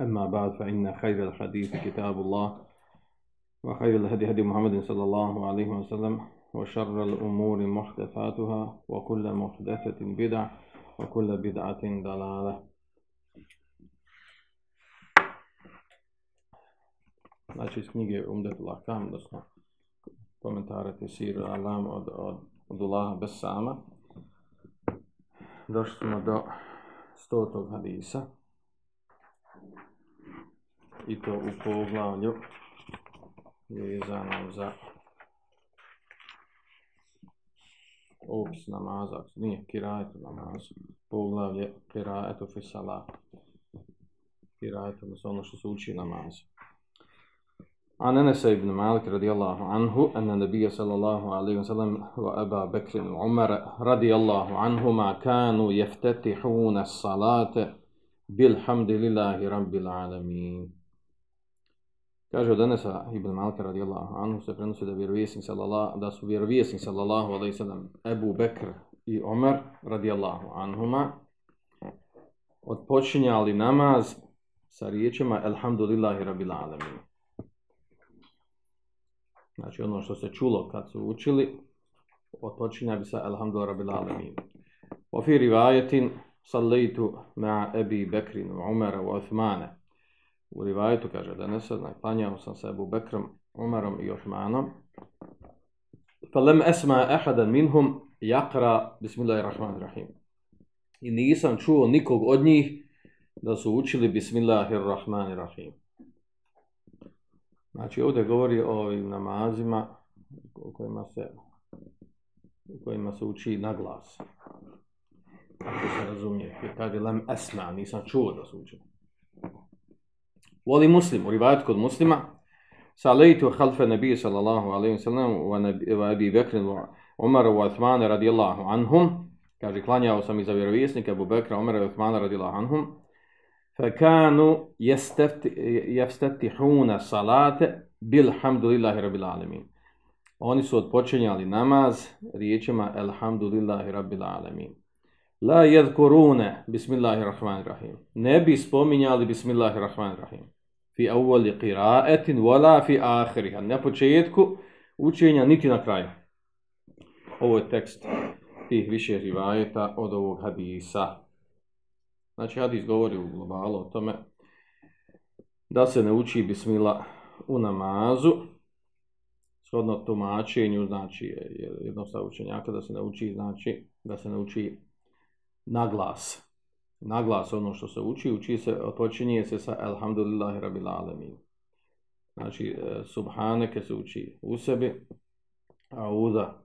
أما بعد فإن خير الحديث كتاب الله وخير الهدي هدي محمد صلى الله عليه وسلم وشر الأمور محدثاتها وكل محدثة بدع وكل بدعة ضلالة Znači iz knjige Umdetul Ahkam, odnosno komentare Tesir Alam od, od, od Ulaha Besama. Došli smo do stotog hadisa. i to u poglavlju vezano za opis namaza, nije kirajetu namaz, poglavlje kirajetu fisala, kirajetu, ono što se uči namaz. عن انس بن مالك رضي الله عنه ان النبي صلى الله عليه وسلم وابا بكر وعمر رضي الله عنهما كانوا يفتتحون الصلاه بالحمد لله رب العالمين Kaže od Anesa ibn Malka radijallahu anhu se prenosi da vjerovjesnik sallallahu da su vjerovjesnik sallallahu alejhi ve sellem Ebu Bekr i Omer radijallahu anhuma odpočinjali namaz sa riječima Elhamdulillahi rabbil alamin. Znači ono što se čulo kad su učili odpočinja bi sa Elhamdulillahi rabbil alamin. Wa fi sallaitu ma'a Abi Bekr Umara, Umar wa u rivajetu kaže da ne naklanjao sam se Ebu Bekrom, Umarom i Osmanom. Fa lem esma ahadan minhum yakra bismillahirrahmanirrahim. I nisam čuo nikog od njih da su učili bismillahirrahmanirrahim. Znači ovdje govori o ovim namazima u kojima se u kojima se uči na glas. Ako se razumije. Kaže lem esma, nisam čuo da su učili voli muslim, u rivajatu kod muslima, sa lejtu halfe nebije sallallahu alaihi wa sallam, wa abi Bekrin, wa Umar, wa Athmane radijallahu anhum, kaže, klanjao sam iza vjerovjesnika Abu Bekra, Umar, wa Athmane radijallahu anhum, fa kanu salate bilhamdulillahi rabbil alemin. Oni su odpočinjali namaz riječima Elhamdulillahi rabbil Alamin. La jedkurune, bismillahirrahmanirrahim. Ne bi spominjali bismillahirrahmanirrahim fi awwali qira'atin wala fi akhiriha. Na početku učenja niti na kraju. Ovo je tekst tih više rivajeta od ovog hadisa. Znači hadis govori u globalu o tome da se ne uči bismila u namazu. Shodno tumačenju znači jednostavno učenjaka da se ne uči znači da se ne uči na glas naglas ono što se uči, uči se, počinje se sa Alhamdulillahi Rabbil Alamin. Znači, e, Subhaneke se uči u sebi, a Uda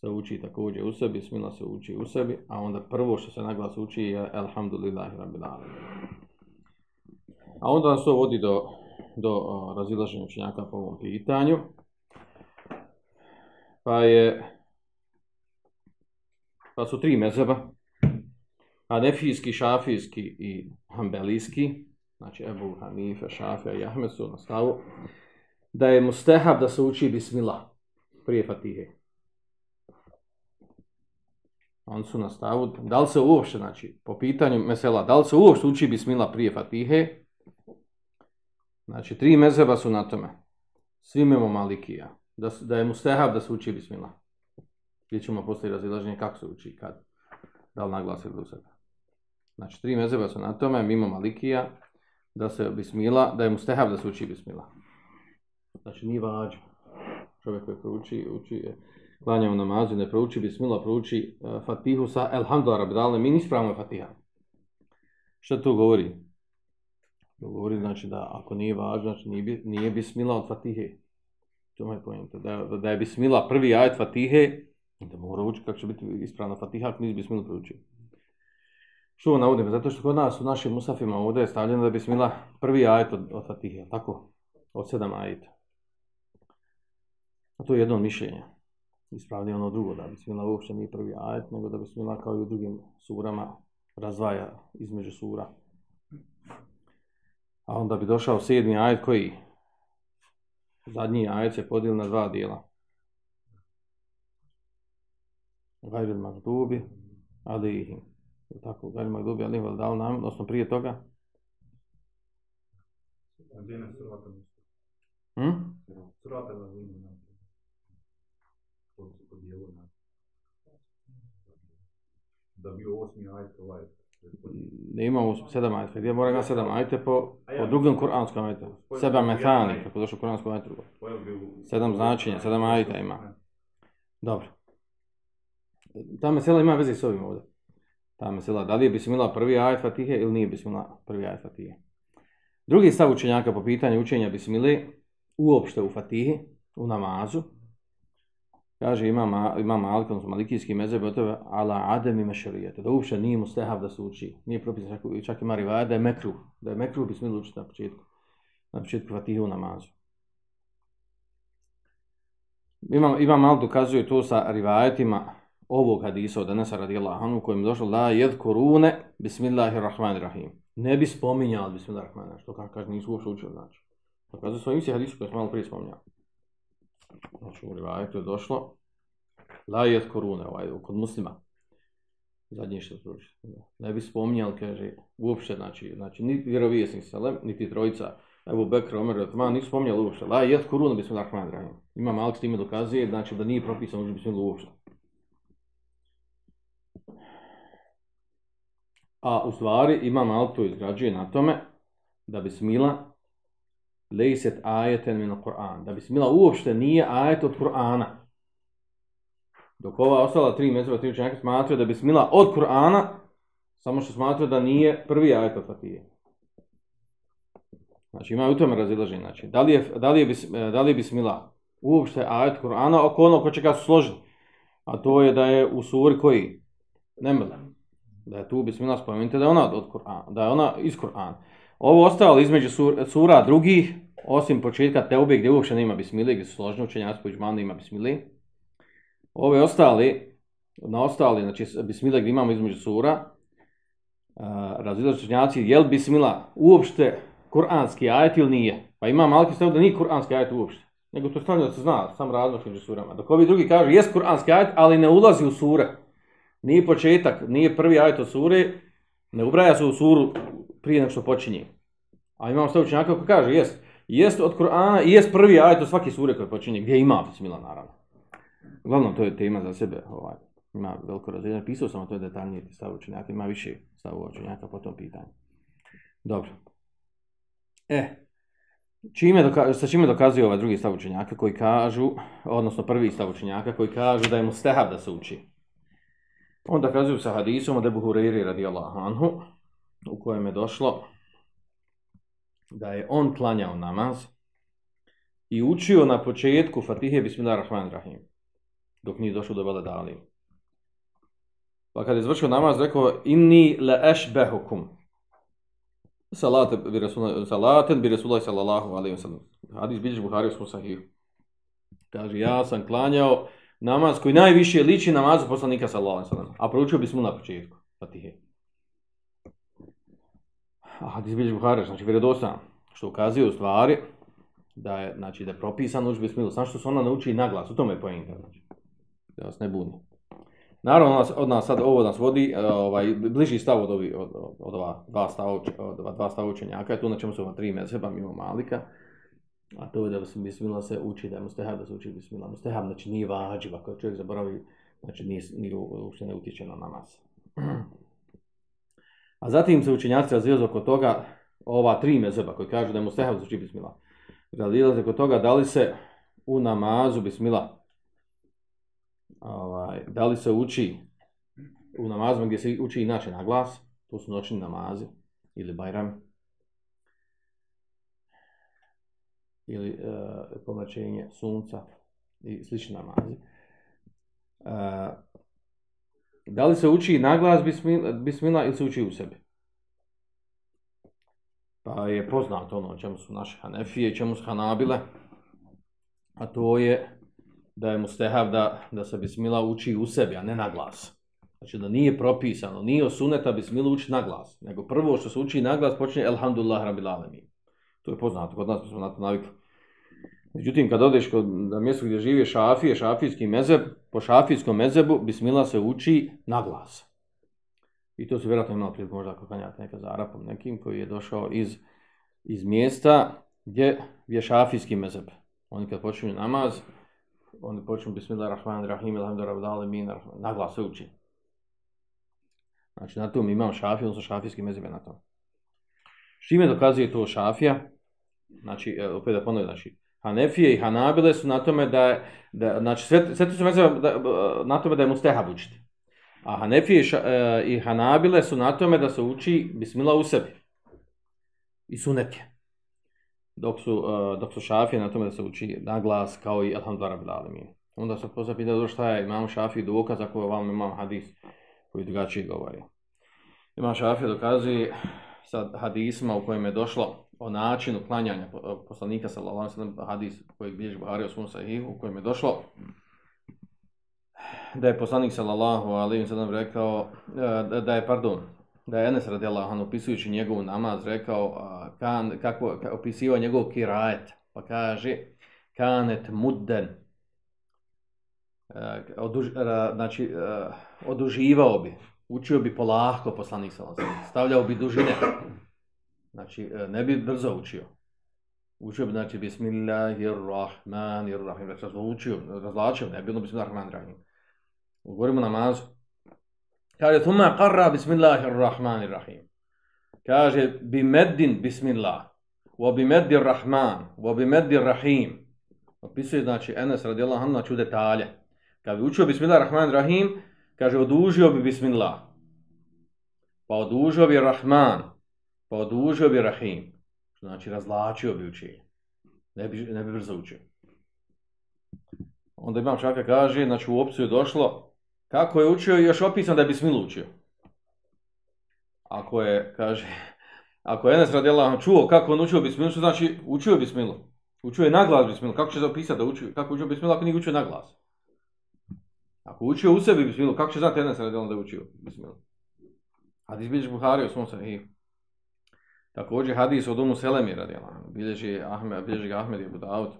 se uči također u sebi, Smila se uči u sebi, a onda prvo što se naglas uči je Alhamdulillahi Rabbil Alamin. A onda nas to vodi do, do razilaženja učenjaka po ovom pitanju. Pa je pa su tri mezeba, Hanefijski, Šafijski i Hanbelijski, znači Ebu Hanife, Šafija i Ahmed su na stavu, da je mustehab da se uči bismillah prije fatihe. On su na stavu, da li se uopšte, znači, po pitanju mesela, da li se uopšte uči bismillah prije fatihe, znači, tri mezeba su na tome, svi imamo Malikija, da, da je mustehab da se uči bismillah. Gdje ćemo postoji razilaženje kako se uči, kad, da li naglasi ili sebe. Znači, tri mezeba su na tome, mimo Malikija, da se bismila, da je mustehab da se uči bismila. Znači nije vađa. Čovjek koji prouči, uči, e, klanja u namazu, ne prouči bismila, prouči uh, fatihu sa elhamdulillah rabbil alamin, ispravno je fatiha. Šta to govori? To govori znači da ako nije važno, znači nije, nije bismila od fatihe. To je pojenta. Da, da, je bismila prvi ajet fatihe, da mora učiti kako će biti ispravna fatiha, ako nisi bismila proučio. Što navodim? Zato što kod nas u našim musafima ovdje je stavljeno da bi smila prvi ajet od, od Fatihe, tako? Od sedam ajeta. A to je jedno mišljenje. Ispravljeno ono drugo, da bi smila uopće nije prvi ajet, nego da bi smila kao i u drugim surama razvaja između sura. A onda bi došao sedmi ajet koji zadnji ajet se podijel na dva dijela. Gajbil magdubi, ali ihim tako, Gari Magdubi, Ali Val dal nam, odnosno prije toga. Hm? Da bio osmi ajet ovaj. Ne imamo sedam ajta, gdje mora ga sedam ajte po, po drugom kuranskom ajte. Seba metani, kako došlo kuranskom ajte drugo. Sedam značenja, sedam ajta ima. Dobro. Ta mesela ima veze s ovim ovdje Pa ta mesela, da li je bismila prvi ajet Fatihe ili nije bismila prvi ajet Fatihe. Drugi stav učenjaka po pitanju učenja bismile uopšte u Fatihi, u namazu, kaže ima, ima Malik, odnosno malikijski mezeb, to ala adem ima šarijete, da uopšte nije mu stehav da se uči, nije propisan, čak, čak ima rivaja da je mekru, da je mekru bismila učiti na početku, na početku Fatihe u namazu. Imam, imam malo dokazuje to sa rivajetima, ovog hadisa od Anasa radijallahu anhu kojem došlo la yadkurune bismillahirrahmanirrahim. Ne bi spominjali bismillahirrahmanirrahim, što kaže, kaže nisu uopšte učili, znači. Pa kaže svojim se hadisu koji smo malo prije spominjali. Znači u rivajetu je došlo la yadkurune, ovaj, kod muslima. Zadnji što se Ne bi spominjali, kaže, uopšte, znači, znači ni vjerovijesnik Selem, niti trojica, Evo Bekr, Omer, Ratman, nisu spominjali uopšte. La yadkurune bismillahirrahmanirrahim. Ima Malik s time dokazuje, znači da nije propisano uopšte bismillah uopšte. A u stvari ima malo to izgrađuje na tome da bismila leiset lejset ajeten min Kur'an. Da bismila uopšte nije ajet od Kur'ana. Dok ova ostala tri mezeva, tri učenjaka smatraju da bismila od Kur'ana, samo što smatraju da nije prvi ajet od Fatije. Znači ima u tome razilaženje. Znači, da li je, da li je, bis, e, da li je bismila uopšte ajet Kur'ana oko ono ko će ga složiti. A to je da je u suri koji? Nemele da je tu bismillah spomenuti da je ona od Kur'ana, da je ona iz Kur'ana. Ovo ostalo između sur, sura drugih, osim početka Teube gdje uopšte nema bismile, gdje su složni učenjaci koji ižmanu ima bismile. Ove ostali, na ostali, znači bismile gdje imamo između sura, uh, razvijeći učenjaci, je li bismila uopšte kur'anski ajet ili nije? Pa ima Maliki stav da nije kur'anski ajet uopšte. Nego to stavljeno da se zna, sam razlog među surama. Dok ovi drugi kažu, jes kur'anski ajet, ali ne ulazi u sure nije početak, nije prvi ajet od sure, ne ubraja se u suru prije nego što počinje. A imamo stav učenjaka koji kaže, jest, jest od Kur'ana i jest prvi ajet od svake sure koje počinje, gdje ima bismila naravno. Uglavnom, to je tema za sebe, ovaj, ima veliko razvijenje, pisao sam o toj detaljnije stav učenjaka, ima više stav učenjaka po tom pitanju. Dobro. E, čime doka sa čime dokazuje ovaj drugi stav učenjaka koji kažu, odnosno prvi stav učenjaka koji kažu da je mu stehab da se uči. Onda kazuju sa hadisom od Ebu Hureyri radijallahu anhu, u kojem je došlo da je on klanjao namaz i učio na početku Fatihe Bismillahirrahmanirrahim, dok nije došlo do Bele Dali. Pa kad je izvršio namaz, rekao Inni le ešbehukum salaten bi Rasulaj sallallahu alaihi wa sallam. Hadis biđeš Buhari u sahih. Kaže, ja sam klanjao namaz koji najviše liči namazu poslanika sallallahu alejhi ve sellem. A proučio bismo na početku Fatihe. A hadis bilježi Buhari, znači vjerodostan, što ukazuje u stvari da je znači da je propisan uči bismilu, samo što se ona nauči na glas, u tome je poenta, znači. Da vas ne buni. Naravno, nas, od nas sad ovo nas vodi, e, ovaj, bliži stav od, ovi, od, od, od ova dva stava, od dva stava učenjaka, tu na čemu su ova tri mezheba, mimo Malika, A to je da se bismila se uči, da je mustehab da se uči bismila. Mustehab, znači nije vađiv, ako čovjek zaboravi, znači nije, nije uopšte ne utječe na namaz. A zatim se učenjaci razvijaju oko toga ova tri mezeba koji kažu da je mustehab da se uči bismillah, razilaze oko toga da li se u namazu bismila, ovaj, da li se uči u namazima gdje se uči inače na glas, to su noćni namazi ili bajram, ili e, pomračenje sunca i slični namazi. E, da li se uči na glas bismila, bismila ili se uči u sebi? Pa je poznato ono čemu su naše hanefije, čemu su hanabile, a to je da je mustehav da, da se bismila uči u sebi, a ne na glas. Znači da nije propisano, nije osuneta bismila uči na glas, nego prvo što se uči na glas počne Elhamdulillah Rabbil Alamin. To je poznato, kod nas smo na to navikli. Međutim, kad odeš kod, na mjesto gdje žive šafije, šafijski mezeb, po šafijskom mezebu bismila se uči na glas. I to su vjerojatno imali priliku možda ako kanjate neka za Arapom nekim koji je došao iz, iz mjesta gdje je šafijski mezeb. Oni kad počinju namaz, oni počinju Bismillahirrahmanirrahim, Min, na glas se uči. Znači na tom imam šafiju, odnosno šafijski mezebe na tom. Šime dokazuje to šafija? Znači, e, opet da ponovim, znači, Hanefije i Hanabile su na tome da, da znači, sve, sve su mezeva da, na tome da je mustehab učiti. A Hanefije e, i Hanabile su na tome da se uči bismila u sebi. I sunetje. Dok su, e, dok su šafije na tome da se uči na glas kao i Alhamdulillah Rabbil Alamin. Onda se poslije do šta je imam šafije dokaz ako vam imam hadis koji drugačije govori. Imam šafije dokazuje sa hadisma u kojem je došlo o načinu klanjanja e, poslanika sallallahu alejhi ve sellem hadis koji bilježi Buhari u svom sahihu u kojem je došlo da je poslanik sallallahu alejhi ve sellem rekao e, da je pardon da je Enes radijallahu anhu opisujući njegov namaz rekao kan kako opisivao njegov kirajet pa kaže kanet mudden e, oduž, znači oduživao bi učio bi polahko poslanik sallallahu alejhi ve sellem stavljao bi dužine znači e, ne bi brzo učio učio bi znači bismillahirrahmanirrahim znači učio razlačio ne bilo ono bismillahirrahmanirrahim Govorimo namazu. Kaže, thumma qarra bismillahirrahmanirrahim. Kaže, bi meddin bismillah. Wa bi rahman. Wa bi meddi rahim. Opisuje, znači, Enes radijallahu anhu, znači u detalje. Kad bi učio bismillahirrahmanirrahim, kaže, odužio bi bismillah. Pa odužio bi rahman. Pa odužio bi rahim. Znači, razlačio bi učenje. Ne bi, ne bi brzo učio. Onda imam čaka kaže, znači u opciju je došlo, Kako je učio i još opisano da bi smilo učio. Ako je, kaže, ako je Enes radijela čuo kako on učio bismilu, što znači učio bismilu. Učio je naglas bismilu. Kako će zapisati da učio, kako učio bismilu ako nije učio naglas? Ako učio u sebi bismilu, kako će znati Enes radijela da je učio bismilu? Hadis bilježi Buhari u svom sahihu. Također hadis od Umu Selemi radijala, Bilježi, Ahmed, bilježi ga Ahmed i Abu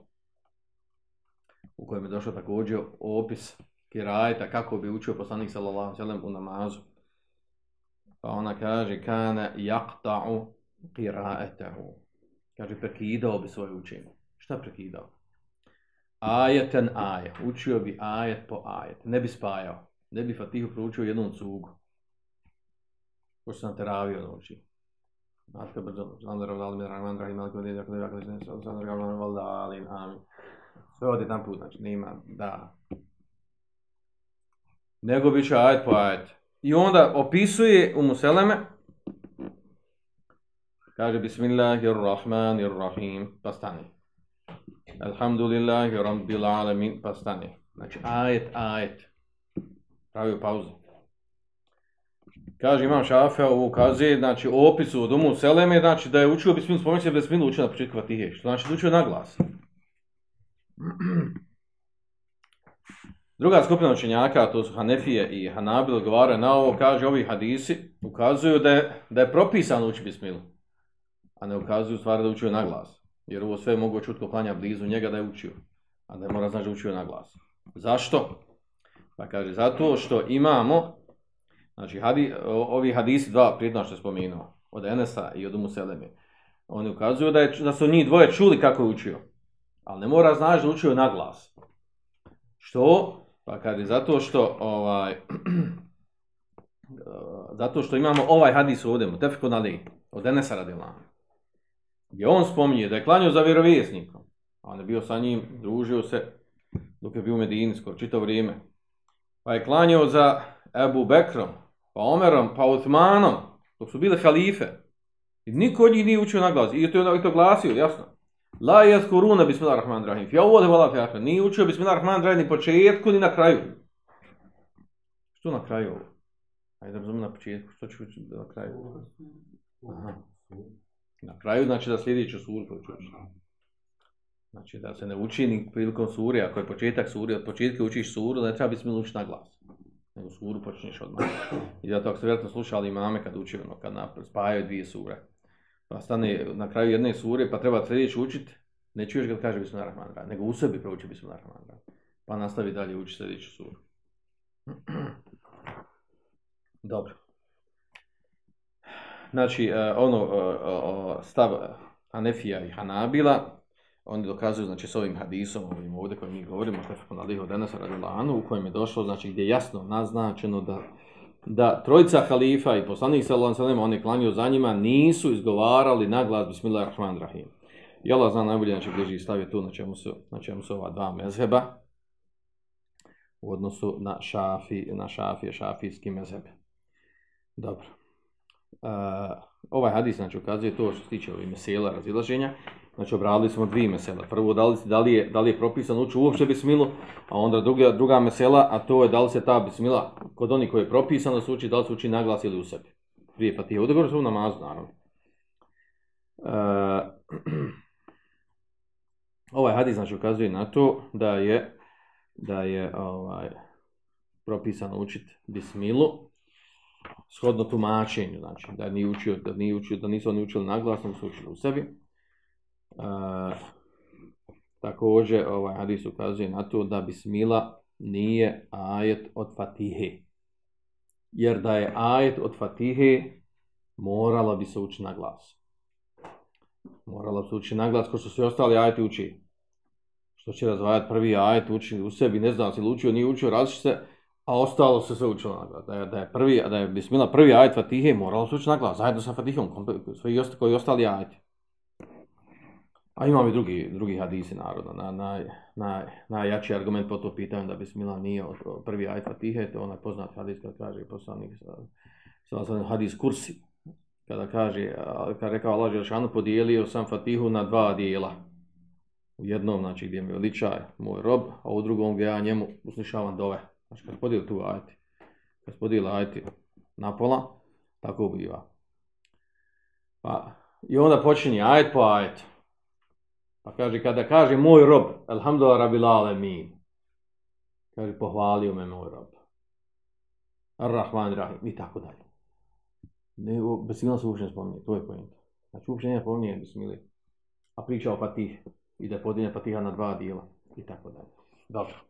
U kojem je došao također opis kirajta kako bi učio poslanik sallallahu sallam u namazu. Pa ona kaže, kana yaqta'u qira'atahu. Kaže, prekidao bi svoje učenje. Šta prekidao? Ajeten ajet. Učio bi ajet po ajet. Ne bi spajao. Ne bi Fatihu proučio jednom cugu. Ko što sam teravio da uči. Znate kad brzo, znam da ravdali mi rahman rahim, ali kod je jako da jako da je jako da je amin. Sve od jedan put, znači, nema, da, nego bit će ajet po ajet. I onda opisuje u Museleme, kaže Bismillahirrahmanirrahim, pa stani. Alhamdulillahi rabbil alamin, pa stani. Znači ajet, ajet. Pravio pauzu. Kaže imam šafija u ukazuje, znači u opisu od Umu Seleme, znači da je učio Bismillah, spomenuti se Bismillah učio na početku Fatihe, što znači da učio na glas. Druga skupina učenjaka, to su Hanefije i Hanabil, odgovaraju na ovo, kaže ovi hadisi, ukazuju da je, da je propisano uči bismilu, a ne ukazuju stvari da učio na glas. Jer ovo sve mogu čutko klanja blizu njega da je učio, a ne mora znači da učio na glas. Zašto? Pa kaže, zato što imamo, znači hadi, ovi hadisi dva prijedna što je spomenuo, od Enesa i od Museleme, oni ukazuju da, je, da su njih dvoje čuli kako je učio, ali ne mora znači da učio na glas. Što? Pa kad je zato što ovaj eh, zato što imamo ovaj hadis ovdje, mutefiko nali, od Enesa radila. gdje on spominje da je klanio za vjerovjesnikom, a on je bio sa njim, družio se, dok je bio u Medini čito vrijeme, pa je klanio za Ebu Bekrom, pa Omerom, pa Uthmanom, dok su bile halife, i niko od njih nije učio na glas, i to je ono, to glasio, jasno. La yazkuruna bismillahirrahmanirrahim. Fi awwal wa la fi akhir. Nije učio bismillahirrahmanirrahim ni početku ni na kraju. Što na kraju? Ajde razumijem na početku, što ću učiti na kraju? Aha. Na kraju znači da sljedeću suru učiti. Znači da se ne uči ni prilikom suri, ako je početak suri, od početka učiš suru, ne treba bismillah učiti na glas. Nego suru počneš odmah. I zato ako ste vjerojatno slušali imame kad uči ono, kad spajaju dvije sure pa stane na kraju jedne sure, pa treba sljedeći učiti, ne čuješ kad kaže Bismillahirrahmanirrahim, nego u sebi prouči Bismillahirrahmanirrahim. Pa nastavi dalje uči sljedeću suru. Dobro. Znači, eh, ono, eh, stav Anefija i Hanabila, oni dokazuju, znači, s ovim hadisom, ovim ovdje kojim mi govorimo, kako na lihu danas radilanu u kojem je došlo, znači, gdje je jasno naznačeno da da trojica halifa i poslanik sallallahu alejhi ve oni klanjaju za njima nisu izgovarali na glas bismillahirrahmanirrahim. I Allah zna najbolje znači bliži stavio tu na čemu su na čemu su ova dva mezheba u odnosu na šafi na šafi šafijski mezheb. Dobro. Ovaj hadis znači ukazuje to što se tiče ovih mesela razilaženja. Znači obradili smo dvije mesela. Prvo da li, da li je da li je propisan uči uopšte bismilu, a onda druga druga mesela, a to je da li se ta bismila kod onih koji je propisano da se uči, da li se uči naglas ili u sebi. Prije pa Fatiha. Ovdje govorimo o namazu, naravno. Uh, ovaj hadis znači ukazuje na to da je da je ovaj propisano učiti bismilu shodno tumačenju, znači da nije učio, da nije učio, da nisu oni učili naglasno, su učili u sebi. A, također ovaj hadis ukazuje na to da bismila nije ajet od Fatihe. Jer da je ajet od Fatihe, morala bi se učiti na glas. Morala bi se učiti na glas, ko su i ostali ajeti uči. Što će razvajati prvi ajet, uči u sebi, ne znam, se li učio, nije učio, različi se, a ostalo se sve učilo na glas. Da je, da je, prvi, da je bismila prvi ajet Fatihe, moralo se učiti na glas, zajedno sa Fatihom, sve i koji ostali ajeti. A imam i drugi, drugi hadisi narodno, na, na, na, najjači argument po to pitanju da bismila nije od, prvi ajet Fatihe, to je onaj poznat hadis kada kaže poslanik sa, sa hadis kursi, kada kaže, kada rekao Allah Želšanu, podijelio sam Fatihu na dva dijela. U jednom, znači, gdje mi veliča moj rob, a u drugom gdje ja njemu uslišavam dove. Znači, kad podijeli tu ajeti, kad podijeli ajeti na pola, tako biva. Pa, I onda počinje ajet po ajetu. Pa kaže, kada kaže moj rob, alhamdulillah rabil alemin, kaže, pohvalio me moj rob. Ar-Rahman Rahim, i tako dalje. Ne, bismila se uopšte ne spominje, to je pojenta. Znači, uopšte ne spominje bismili. A priča o Fatih, i da je podijeljen Fatiha na dva dijela, i tako dalje. Dobro.